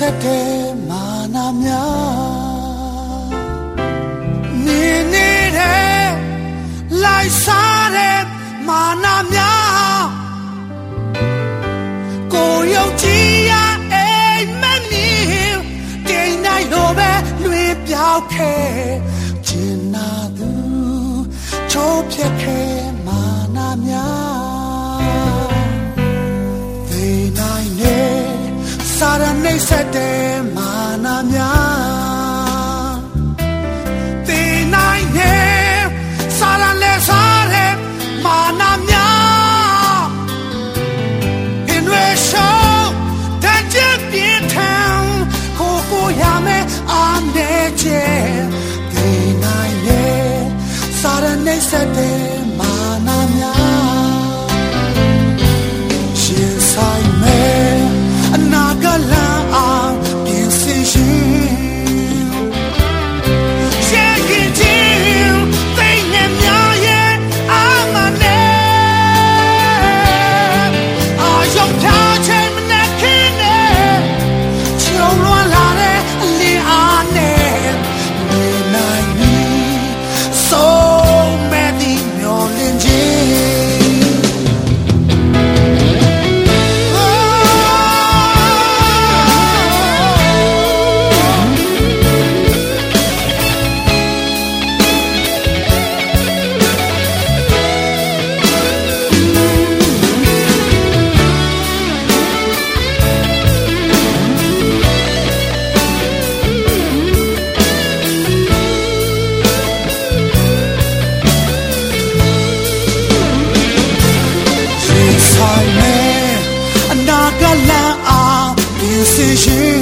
နေတဲ့နေဆက်တဲ့မာနာများနေနေတဲ့လိုက်စားတဲ့မာနာများကိုရုပ်ကြည်ရအိမ်မမီတင်နိုင်တော့ပဲလွေပြောက်ခဲ့ကျင်နာသူချိုးပြက်ခဲ့ စာရနေဆက်တဲ့မာနာများသေနိုင်နေစာရလဲစားတဲ့မာနာများ in the show that just be town ကိုကိုရမယ်အားနေချေဒီနိုင်လေစာရနေစတဲ့မာနာ ရင်